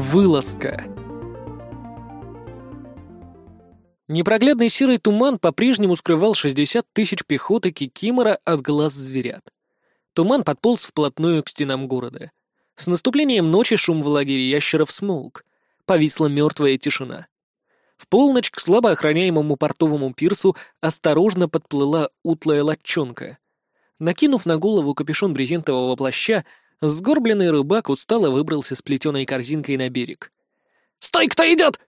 Вылазка. Непроглядный серый туман по-прежнему скрывал 60 тысяч пехоты Кикимора от глаз зверят. Туман подполз вплотную к стенам города. С наступлением ночи шум в лагере ящеров смолк. Повисла мертвая тишина. В полночь к слабо охраняемому портовому пирсу осторожно подплыла утлая латчонка. Накинув на голову капюшон брезентового плаща, Сгорбленный рыбак устало выбрался с плетеной корзинкой на берег. «Стой, кто идет?»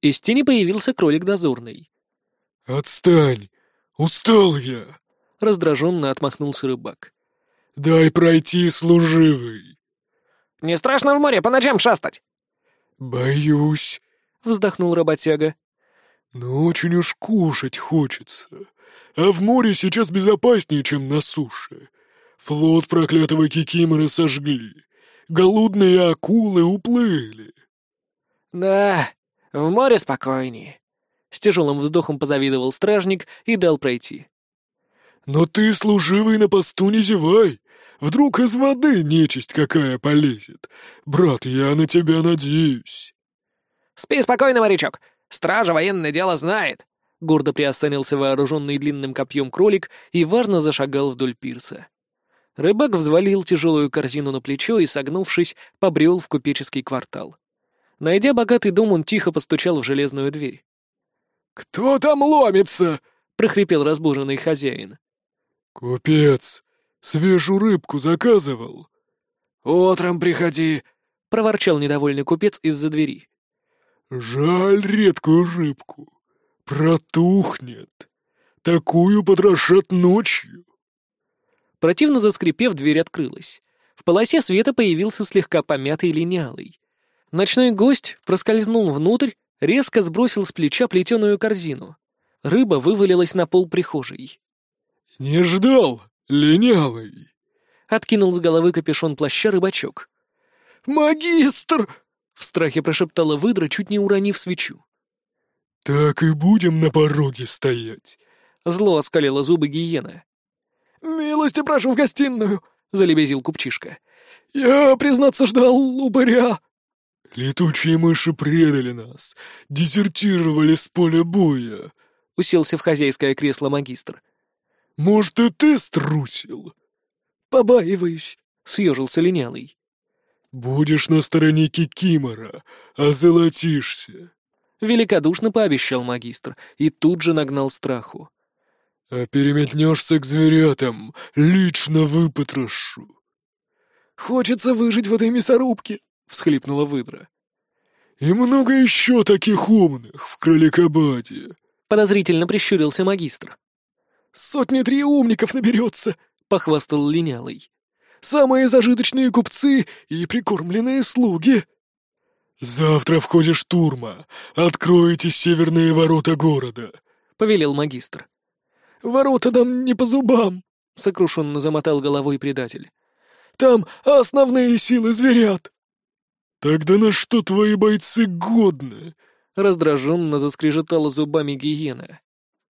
Из тени появился кролик дозорный. «Отстань! Устал я!» — раздраженно отмахнулся рыбак. «Дай пройти, служивый!» «Не страшно в море по ночам шастать?» «Боюсь», — вздохнул работяга. «Но очень уж кушать хочется. А в море сейчас безопаснее, чем на суше. Флот проклятого Кикимора сожгли. Голодные акулы уплыли. Да, в море спокойнее. С тяжелым вздохом позавидовал стражник и дал пройти. Но ты, служивый, на посту не зевай. Вдруг из воды нечисть какая полезет. Брат, я на тебя надеюсь. Спи спокойно, морячок. Стража военное дело знает. Гордо приосанился вооруженный длинным копьем кролик и важно зашагал вдоль пирса. Рыбак взвалил тяжелую корзину на плечо и, согнувшись, побрел в купеческий квартал. Найдя богатый дом, он тихо постучал в железную дверь. «Кто там ломится?» — прохрипел разбуженный хозяин. «Купец, свежую рыбку заказывал». «Утром приходи», — проворчал недовольный купец из-за двери. «Жаль редкую рыбку. Протухнет. Такую потрошат ночью». Противно заскрипев, дверь открылась. В полосе света появился слегка помятый линялый. Ночной гость проскользнул внутрь, резко сбросил с плеча плетеную корзину. Рыба вывалилась на пол прихожей. «Не ждал, линялый!» — откинул с головы капюшон плаща рыбачок. «Магистр!» — в страхе прошептала выдра, чуть не уронив свечу. «Так и будем на пороге стоять!» — зло оскалила зубы гиена. «Милости прошу в гостиную!» — залебезил купчишка. «Я, признаться, ждал упыря!» «Летучие мыши предали нас, дезертировали с поля боя!» — уселся в хозяйское кресло магистр. «Может, и ты струсил?» «Побаиваюсь», — съежился линялый. «Будешь на стороне Кикимора, озолотишься», — великодушно пообещал магистр и тут же нагнал страху. А переметнешься к зверятам, лично выпотрошу. «Хочется выжить в этой мясорубке», — всхлипнула выдра. «И много еще таких умных в Кроликобаде», — подозрительно прищурился магистр. «Сотни три умников наберется», — похвастал линялый. «Самые зажиточные купцы и прикормленные слуги». «Завтра в ходе штурма откроете северные ворота города», — повелел магистр. Ворота нам не по зубам!» — сокрушенно замотал головой предатель. «Там основные силы зверят!» «Тогда на что твои бойцы годны?» — раздраженно заскрежетала зубами гиена.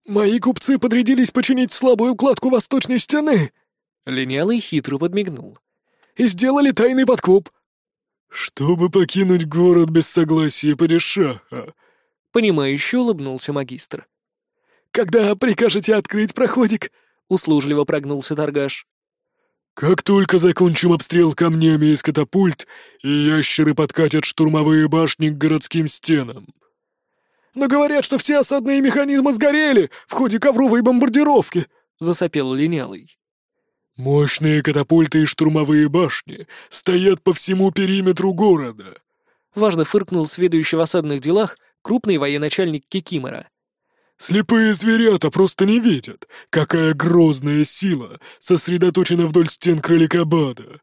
«Мои купцы подрядились починить слабую укладку восточной стены!» Линялый хитро подмигнул. «И сделали тайный подкоп!» «Чтобы покинуть город без согласия падишаха!» Понимающе улыбнулся магистр. «Когда прикажете открыть проходик?» — услужливо прогнулся торгаш. «Как только закончим обстрел камнями из катапульт, и ящеры подкатят штурмовые башни к городским стенам». «Но говорят, что все осадные механизмы сгорели в ходе ковровой бомбардировки», — засопел линялый. «Мощные катапульты и штурмовые башни стоят по всему периметру города», — важно фыркнул сведущий в осадных делах крупный военачальник Кикимора. Слепые зверята просто не видят, какая грозная сила сосредоточена вдоль стен кроликобада.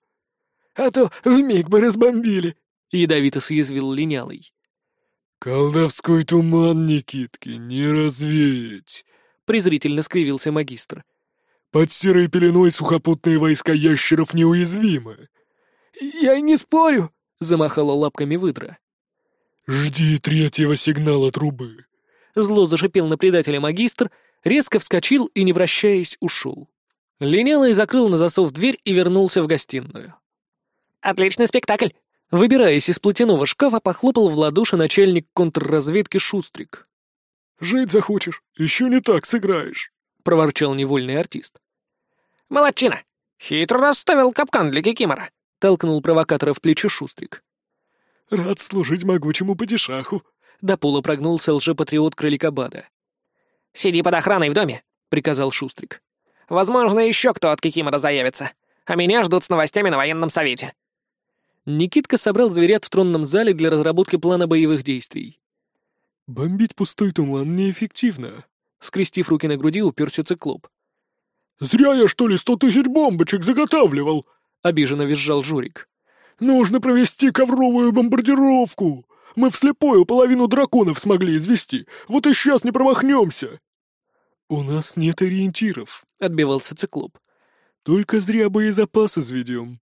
А то вмиг бы разбомбили, — ядовито съязвил линялый. «Колдовской туман, Никитки, не развеять!» — презрительно скривился магистр. «Под серой пеленой сухопутные войска ящеров неуязвимы!» «Я и не спорю!» — замахала лапками выдра. «Жди третьего сигнала трубы!» Зло зашипел на предателя магистр, резко вскочил и, не вращаясь, ушел. Линялый закрыл на засов дверь и вернулся в гостиную. «Отличный спектакль!» Выбираясь из платяного шкафа, похлопал в ладоши начальник контрразведки Шустрик. «Жить захочешь, еще не так сыграешь», — проворчал невольный артист. «Молодчина! Хитро расставил капкан для Кикимора», — толкнул провокатора в плечо Шустрик. «Рад служить могучему падишаху», — до пола прогнулся лжепатриот Кроликобада. «Сиди под охраной в доме», — приказал Шустрик. «Возможно, еще кто от Кикимора заявится, а меня ждут с новостями на военном совете». Никитка собрал зверят в тронном зале для разработки плана боевых действий. «Бомбить пустой туман неэффективно», — скрестив руки на груди, уперся циклоп. «Зря я, что ли, сто тысяч бомбочек заготавливал?» — обиженно визжал Журик. «Нужно провести ковровую бомбардировку! Мы вслепую половину драконов смогли извести, вот и сейчас не промахнемся!» «У нас нет ориентиров», — отбивался циклоп. «Только зря боезапас изведем».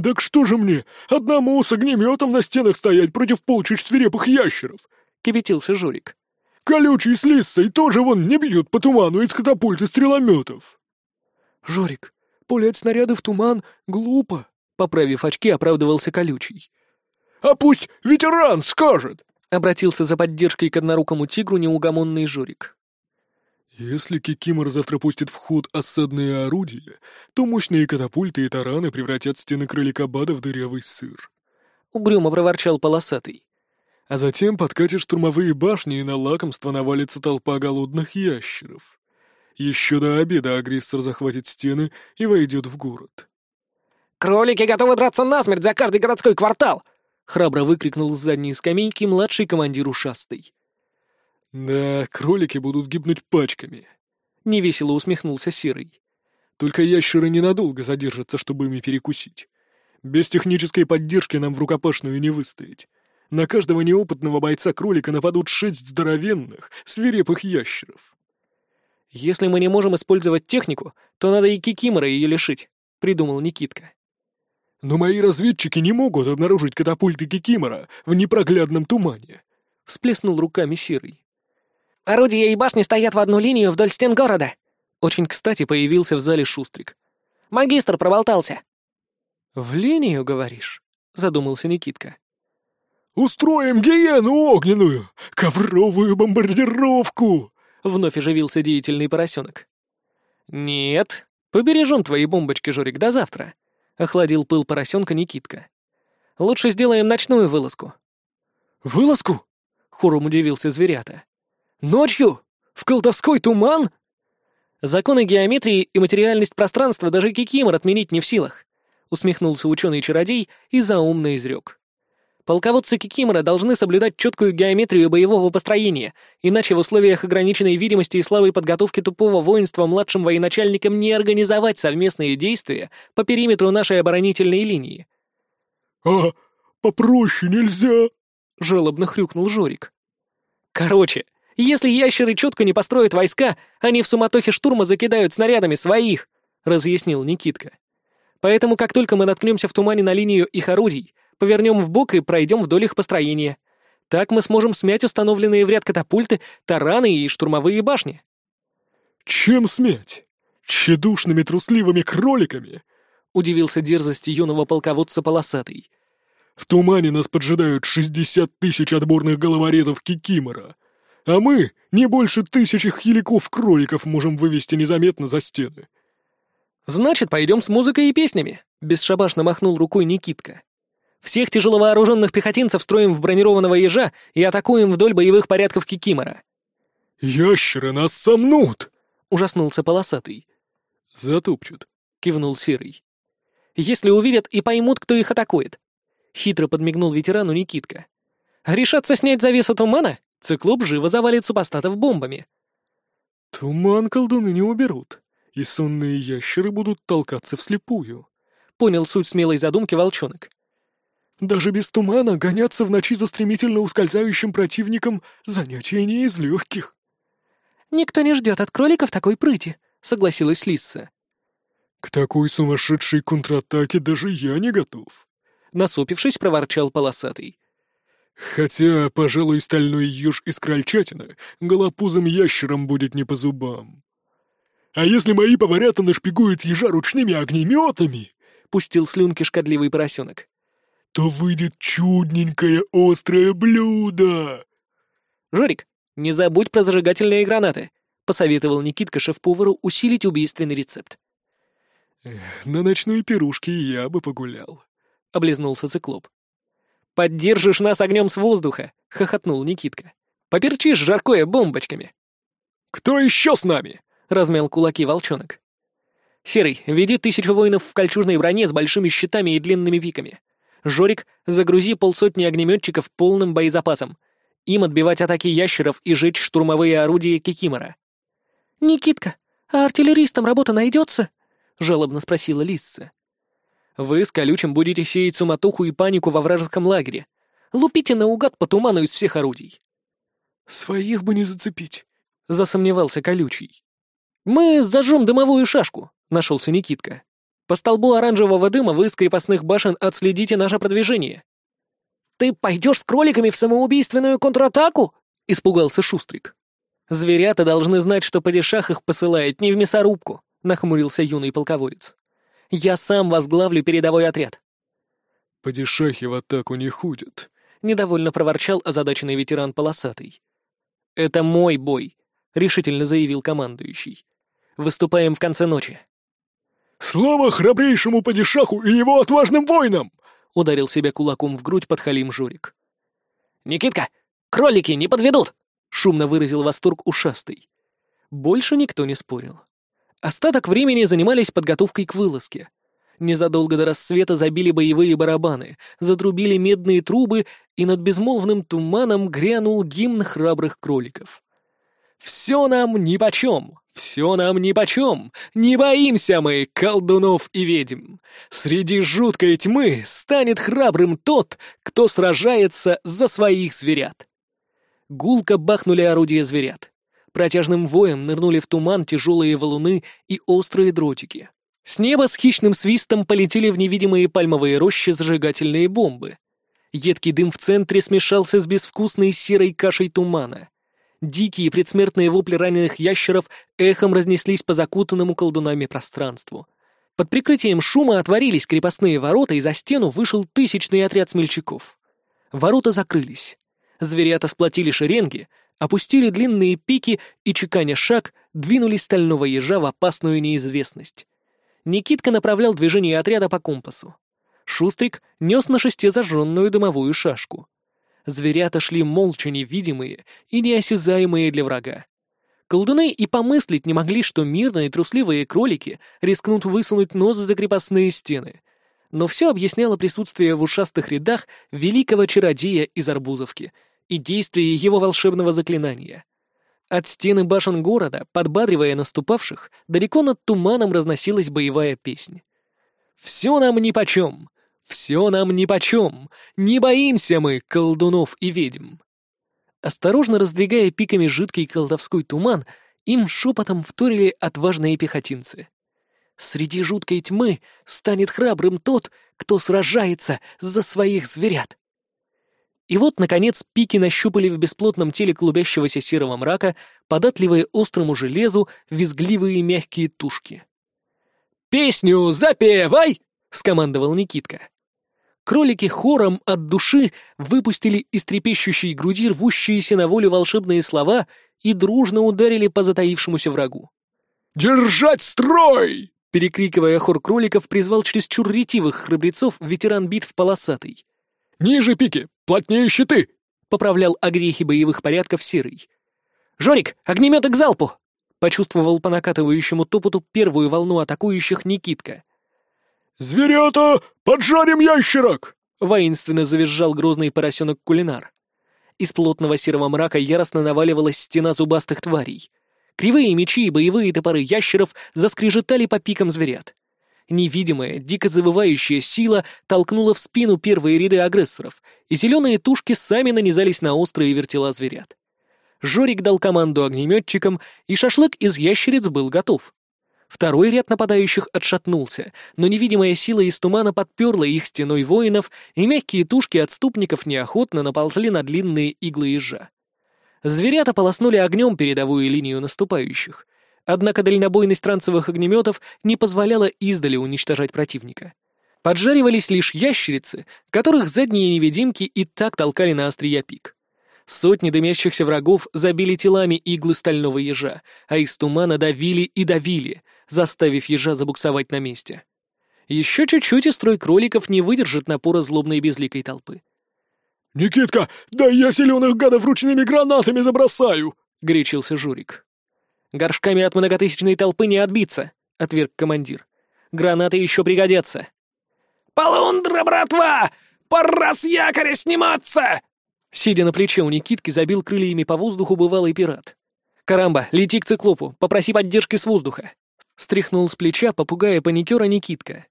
«Так что же мне, одному с огнеметом на стенах стоять против полчищ свирепых ящеров?» — кипятился Журик. «Колючий с лиссой тоже вон не бьют по туману из катапульты стрелометов!» «Жорик, пулять снаряды в туман глупо!» — поправив очки, оправдывался Колючий. «А пусть ветеран скажет!» — обратился за поддержкой к однорукому тигру неугомонный Жорик. Если Кикимор завтра пустит в ход осадные орудия, то мощные катапульты и тараны превратят стены кроликобада в дырявый сыр. Угрюмо проворчал полосатый. А затем подкатят штурмовые башни, и на лакомство навалится толпа голодных ящеров. Еще до обеда агрессор захватит стены и войдет в город. «Кролики готовы драться насмерть за каждый городской квартал!» — храбро выкрикнул с задней скамейки младший командир ушастый. «Да, кролики будут гибнуть пачками», — невесело усмехнулся Серый. «Только ящеры ненадолго задержатся, чтобы ими перекусить. Без технической поддержки нам в рукопашную не выстоять. На каждого неопытного бойца-кролика нападут шесть здоровенных, свирепых ящеров». «Если мы не можем использовать технику, то надо и Кикимора ее лишить», — придумал Никитка. «Но мои разведчики не могут обнаружить катапульты Кикимора в непроглядном тумане», — всплеснул руками Серый. Орудия и башни стоят в одну линию вдоль стен города!» Очень кстати появился в зале Шустрик. «Магистр проболтался!» «В линию, говоришь?» — задумался Никитка. «Устроим гиену огненную! Ковровую бомбардировку!» — вновь оживился деятельный поросенок. «Нет, побережем твои бомбочки, Жорик, до завтра», — охладил пыл поросенка Никитка. «Лучше сделаем ночную вылазку». «Вылазку?» — хором удивился зверята. Ночью? В колдовской туман? Законы геометрии и материальность пространства даже Кикимор отменить не в силах, усмехнулся ученый-чародей и заумно изрек. Полководцы Кикимора должны соблюдать четкую геометрию боевого построения, иначе в условиях ограниченной видимости и слабой подготовки тупого воинства младшим военачальникам не организовать совместные действия по периметру нашей оборонительной линии. «А попроще нельзя?» — жалобно хрюкнул Жорик. «Короче, если ящеры четко не построят войска, они в суматохе штурма закидают снарядами своих», — разъяснил Никитка. «Поэтому как только мы наткнемся в тумане на линию их орудий, повернем в бок и пройдем вдоль их построения. Так мы сможем смять установленные в ряд катапульты, тараны и штурмовые башни». «Чем смять? Тщедушными трусливыми кроликами?» — удивился дерзости юного полководца Полосатый. «В тумане нас поджидают шестьдесят тысяч отборных головорезов Кикимора. А мы не больше тысячи хиликов-кроликов можем вывести незаметно за стены. «Значит, пойдем с музыкой и песнями», — бесшабашно махнул рукой Никитка. «Всех тяжеловооруженных пехотинцев строим в бронированного ежа и атакуем вдоль боевых порядков Кикимора». «Ящеры нас сомнут!» — ужаснулся полосатый. «Затупчут», — кивнул серый. «Если увидят и поймут, кто их атакует». Хитро подмигнул ветерану Никитка. «Решатся снять завесу тумана? Циклоп живо завалит супостатов бомбами. «Туман колдуны не уберут, и сонные ящеры будут толкаться вслепую», — понял суть смелой задумки волчонок. «Даже без тумана гоняться в ночи за стремительно ускользающим противником — занятие не из легких». «Никто не ждет от кроликов такой прыти», — согласилась Лисса. «К такой сумасшедшей контратаке даже я не готов», — насупившись, проворчал полосатый. Хотя, пожалуй, стальной еж из крольчатина голопузым ящером будет не по зубам. «А если мои поварята нашпигуют ежа ручными огнеметами?» — пустил слюнки шкодливый поросенок. То выйдет чудненькое острое блюдо!» «Жорик, не забудь про зажигательные гранаты», — посоветовал Никитка шеф-повару усилить убийственный рецепт. На ночной пирушке я бы погулял», — облизнулся циклоп. «Поддержишь нас огнем с воздуха!» — хохотнул Никитка. «Поперчишь жаркое бомбочками!» «Кто еще с нами?» — размял кулаки волчонок. «Серый, веди тысячу воинов в кольчужной броне с большими щитами и длинными пиками. Жорик, загрузи полсотни огнеметчиков полным боезапасом. Им отбивать атаки ящеров и жечь штурмовые орудия Кикимора». «Никитка, а артиллеристам работа найдется?» — жалобно спросила Лисса. «Вы с Колючим будете сеять суматоху и панику во вражеском лагере. Лупите наугад по туману из всех орудий». «Своих бы не зацепить», — засомневался Колючий. «Мы зажжем дымовую шашку», — нашелся Никитка. По столбу оранжевого дыма вы с крепостных башен отследите наше продвижение». «Ты пойдешь с кроликами в самоубийственную контратаку?» — испугался Шустрик. «Зверята должны знать, что падишах их посылает не в мясорубку», — нахмурился юный полководец. «Я сам возглавлю передовой отряд». «Падишахи в атаку не ходят», — недовольно проворчал озадаченный ветеран полосатый. «Это мой бой», — решительно заявил командующий. «Выступаем в конце ночи». «Слава храбрейшему падишаху и его отважным воинам!» — ударил себя кулаком в грудь подхалим Жорик. «Никитка, кролики не подведут!» — шумно выразил восторг ушастый. Больше никто не спорил. Остаток времени занимались подготовкой к вылазке. Незадолго до рассвета забили боевые барабаны, затрубили медные трубы, и над безмолвным туманом грянул гимн храбрых кроликов. «Все нам нипочем! Все нам нипочем! Не боимся мы, колдунов и ведьм! Среди жуткой тьмы станет храбрым тот, кто сражается за своих зверят!» Гулко бахнули орудия зверят. Протяжным воем нырнули в туман тяжелые валуны и острые дротики. С неба с хищным свистом полетели в невидимые пальмовые рощи зажигательные бомбы. Едкий дым в центре смешался с безвкусной серой кашей тумана. Дикие предсмертные вопли раненых ящеров эхом разнеслись по закутанному колдунами пространству. Под прикрытием шума отворились крепостные ворота, и за стену вышел тысячный отряд смельчаков. Ворота закрылись. Зверята сплотили шеренги, опустили длинные пики и, чеканя шаг, двинулись стального ежа в опасную неизвестность. Никитка направлял движение отряда по компасу. Шустрик нес на шесте зажженную дымовую шашку. Зверята шли молча невидимые и неосязаемые для врага. Колдуны и помыслить не могли, что мирные трусливые кролики рискнут высунуть нос за крепостные стены. Но все объясняло присутствие в ушастых рядах великого чародея из Арбузовки и действие его волшебного заклинания. От стены башен города, подбадривая наступавших, далеко над туманом разносилась боевая песня. «Все нам нипочем! Все нам нипочем! Не боимся мы, колдунов и ведьм!» Осторожно раздвигая пиками жидкий колдовской туман, им шепотом вторили отважные пехотинцы. «Среди жуткой тьмы станет храбрым тот, кто сражается за своих зверят!» И вот, наконец, пики нащупали в бесплотном теле клубящегося серого мрака, податливые острому железу, визгливые мягкие тушки. «Песню запевай!» — скомандовал Никитка. Кролики хором от души выпустили из трепещущей груди рвущиеся на волю волшебные слова и дружно ударили по затаившемуся врагу. «Держать строй!» Перекрикивая хор кроликов, призвал чересчур ретивых храбрецов ветеран битв полосатый. «Ниже пики! Плотнее щиты!» — поправлял огрехи боевых порядков Серый. «Жорик, огнеметы к залпу!» — почувствовал по накатывающему топоту первую волну атакующих Никитка. «Зверята, поджарим ящерок!» — воинственно завизжал грозный поросенок-кулинар. Из плотного серого мрака яростно наваливалась стена зубастых тварей. Кривые мечи и боевые топоры ящеров заскрежетали по пикам зверят. Невидимая, дико завывающая сила толкнула в спину первые ряды агрессоров, и зеленые тушки сами нанизались на острые вертела зверят. Жорик дал команду огнеметчикам, и шашлык из ящериц был готов. Второй ряд нападающих отшатнулся, но невидимая сила из тумана подперла их стеной воинов, и мягкие тушки отступников неохотно наползли на длинные иглы ежа. Зверята полоснули огнем передовую линию наступающих. Однако дальнобойность транцевых огнеметов не позволяла издали уничтожать противника. Поджаривались лишь ящерицы, которых задние невидимки и так толкали на острия пик. Сотни дымящихся врагов забили телами иглы стального ежа, а из тумана давили и давили, заставив ежа забуксовать на месте. Еще чуть-чуть и строй кроликов не выдержит напора злобной безликой толпы. «Никитка, да я зеленых гадов ручными гранатами забросаю!» — горячился Журик. «Горшками от многотысячной толпы не отбиться», — отверг командир. «Гранаты еще пригодятся». «Полундра, братва! Пора с якоря сниматься!» Сидя на плече у Никитки, забил крыльями по воздуху бывалый пират. «Карамба, лети к циклопу, попроси поддержки с воздуха!» Стряхнул с плеча попугая паникера Никитка.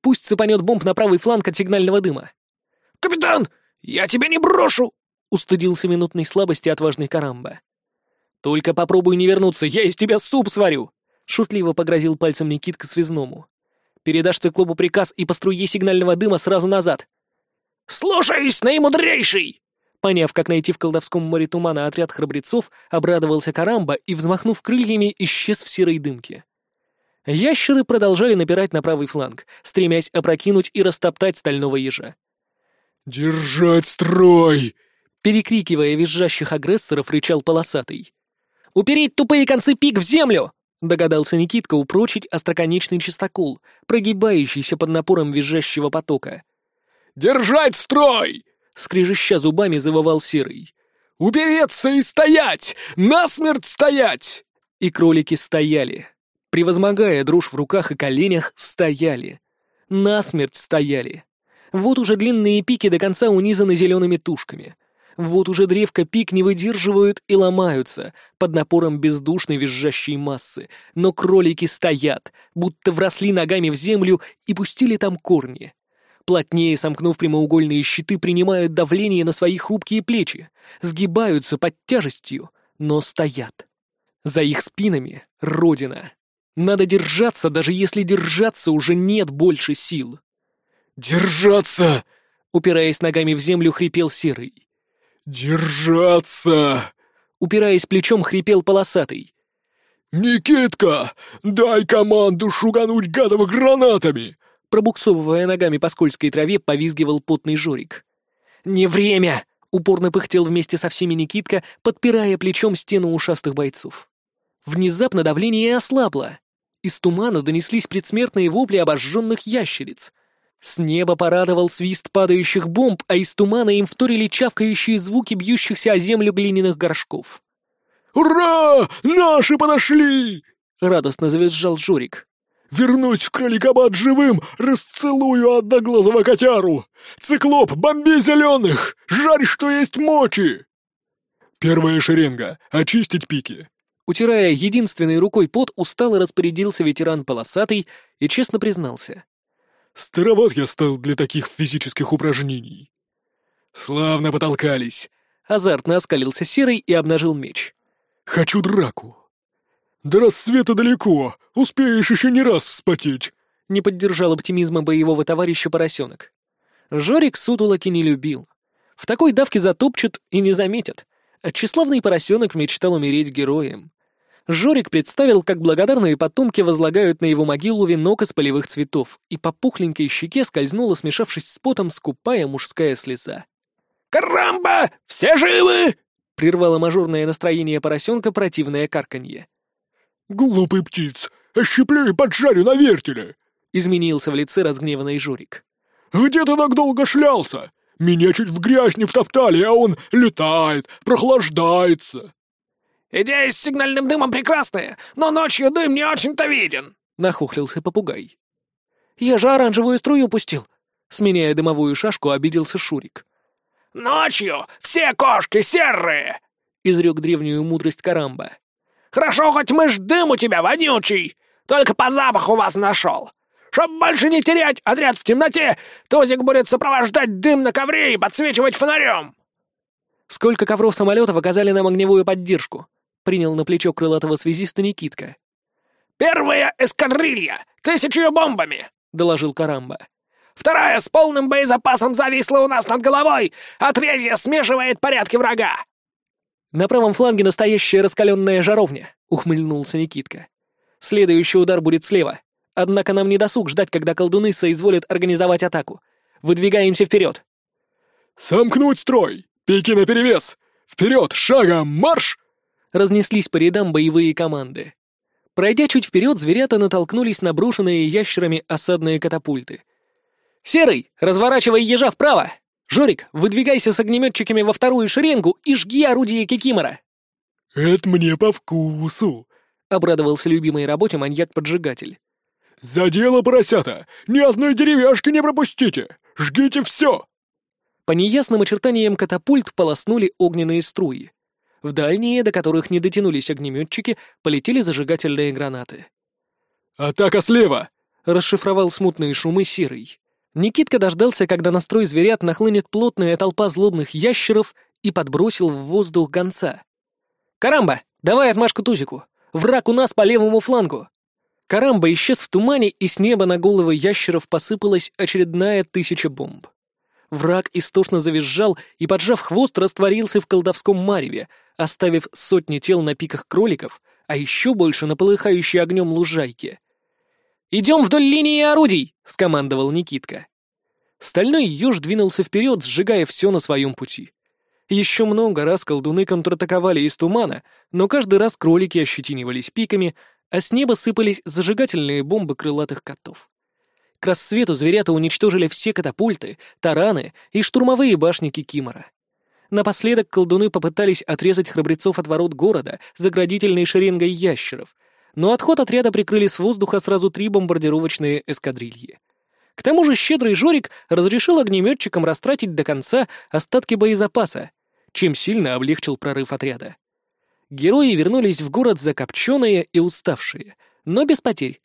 «Пусть цепанет бомб на правый фланг от сигнального дыма». «Капитан, я тебя не брошу!» — устыдился минутной слабости отважный Карамба. «Только попробуй не вернуться, я из тебя суп сварю!» — шутливо погрозил пальцем Никитка связному. «Передашь циклопу приказ и по струе сигнального дыма сразу назад». «Слушаюсь, наимудрейший!» Поняв, как найти в колдовском море тумана отряд храбрецов, обрадовался Карамба и, взмахнув крыльями, исчез в серой дымке. Ящеры продолжали напирать на правый фланг, стремясь опрокинуть и растоптать стального ежа. «Держать строй!» Перекрикивая визжащих агрессоров, рычал полосатый. «Упереть тупые концы пик в землю!» Догадался Никитка упрочить остроконечный чистокол, прогибающийся под напором визжащего потока. «Держать строй!» Скрежеща зубами завывал Серый. «Упереться и стоять! Насмерть стоять!» И кролики стояли. Превозмогая дрожь в руках и коленях, стояли. Насмерть стояли. Вот уже длинные пики до конца унизаны зелеными тушками. Вот уже древка пик не выдерживают и ломаются под напором бездушной визжащей массы, но кролики стоят, будто вросли ногами в землю и пустили там корни. Плотнее сомкнув прямоугольные щиты, принимают давление на свои хрупкие плечи, сгибаются под тяжестью, но стоят. За их спинами — Родина. Надо держаться, даже если держаться уже нет больше сил. «Держаться!» — упираясь ногами в землю, хрипел Серый. «Держаться!» — упираясь плечом, хрипел Полосатый. «Никитка, дай команду шугануть гадова гранатами!» Пробуксовывая ногами по скользкой траве, повизгивал потный Жорик. «Не время!» — упорно пыхтел вместе со всеми Никитка, подпирая плечом стену ушастых бойцов. Внезапно давление ослабло. Из тумана донеслись предсмертные вопли обожженных ящериц. С неба порадовал свист падающих бомб, а из тумана им вторили чавкающие звуки бьющихся о землю глиняных горшков. «Ура! Наши подошли!» — радостно завизжал Жорик. «Вернусь в Кроликобат живым, расцелую одноглазого котяру! Циклоп, бомби зеленых! Жарь, что есть мочи!» «Первая шеренга. Очистить пики!» Утирая единственной рукой пот, устало распорядился ветеран полосатый и честно признался. «Староват я стал для таких физических упражнений». «Славно потолкались!» Азартно оскалился Серый и обнажил меч. «Хочу драку!» «До рассвета далеко, успеешь еще не раз вспотеть!» Не поддержал оптимизма боевого товарища поросенок. Жорик сутулоки не любил. В такой давке затопчут и не заметят. А тщеславный поросенок мечтал умереть героем. Жорик представил, как благодарные потомки возлагают на его могилу венок из полевых цветов, и по пухленькой щеке скользнула, смешавшись с потом, скупая мужская слеза. «Карамба! Все живы!» — прервало мажорное настроение поросенка противное карканье. «Глупый птиц! Ощеплю и поджарю на вертеле!» — изменился в лице разгневанный Жорик. «Где ты так долго шлялся? Меня чуть в грязь не втоптали, а он летает, прохлаждается!» «Идея с сигнальным дымом прекрасная, но ночью дым не очень-то виден», — нахухлился попугай. «Я же оранжевую струю пустил», — сменяя дымовую шашку, обиделся Шурик. «Ночью все кошки серые», — изрек древнюю мудрость Карамба. «Хорошо, хоть мышь дым у тебя вонючий, только по запаху вас нашел. Чтоб больше не терять отряд в темноте, Тузик будет сопровождать дым на ковре и подсвечивать фонарем». «Сколько ковров самолетов оказали нам огневую поддержку?» принял на плечо крылатого связиста Никитка. «Первая эскадрилья! Тысячью бомбами!» — доложил Карамба. «Вторая с полным боезапасом зависла у нас над головой, а третья смешивает порядки врага!» «На правом фланге настоящая раскаленная жаровня», — ухмыльнулся Никитка. «Следующий удар будет слева. однако нам не досуг ждать, когда колдуны соизволят организовать атаку. Выдвигаемся вперед. «Сомкнуть строй! Пики наперевес! Вперед, шагом, марш!» Разнеслись по рядам боевые команды. Пройдя чуть вперед, зверята натолкнулись на брошенные ящерами осадные катапульты. «Серый, разворачивай ежа вправо! Жорик, выдвигайся с огнеметчиками во вторую шеренгу и жги орудие Кикимора!» «Это мне по вкусу!» — обрадовался любимой работе маньяк-поджигатель. «За дело, поросята! Ни одной деревяшки не пропустите! Жгите все!» По неясным очертаниям катапульт полоснули огненные струи. В дальние, до которых не дотянулись огнеметчики, полетели зажигательные гранаты. «Атака слева!» — расшифровал смутные шумы Серый. Никитка дождался, когда на строй зверят нахлынет плотная толпа злобных ящеров и подбросил в воздух гонца. «Карамба, давай отмашку Тузику! Враг у нас по левому флангу!» Карамба исчез в тумане, и с неба на головы ящеров посыпалась очередная тысяча бомб. Враг истошно завизжал и, поджав хвост, растворился в колдовском мареве, оставив сотни тел на пиках кроликов, а еще больше на полыхающей огнем лужайке. «Идем вдоль линии орудий!» — скомандовал Никитка. Стальной еж двинулся вперед, сжигая все на своем пути. Еще много раз колдуны контратаковали из тумана, но каждый раз кролики ощетинивались пиками, а с неба сыпались зажигательные бомбы крылатых котов. К рассвету зверята уничтожили все катапульты, тараны и штурмовые башни Кикимора. Напоследок колдуны попытались отрезать храбрецов от ворот города заградительной шеренгой ящеров, но отход отряда прикрыли с воздуха сразу три бомбардировочные эскадрильи. К тому же щедрый Жорик разрешил огнеметчикам растратить до конца остатки боезапаса, чем сильно облегчил прорыв отряда. Герои вернулись в город закопченные и уставшие, но без потерь.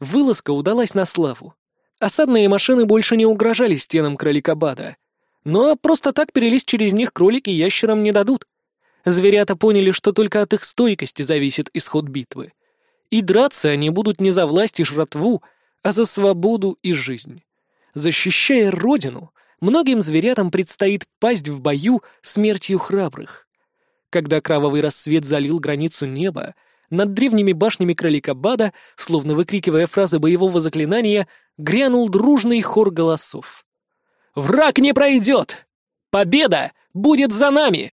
Вылазка удалась на славу. Осадные машины больше не угрожали стенам Кроликобада. Но просто так перелезть через них кролики ящерам не дадут. Зверята поняли, что только от их стойкости зависит исход битвы. И драться они будут не за власть и жратву, а за свободу и жизнь. Защищая родину, многим зверятам предстоит пасть в бою смертью храбрых. Когда кровавый рассвет залил границу неба, над древними башнями Кроликобада, словно выкрикивая фразы боевого заклинания, грянул дружный хор голосов. «Враг не пройдет! Победа будет за нами!»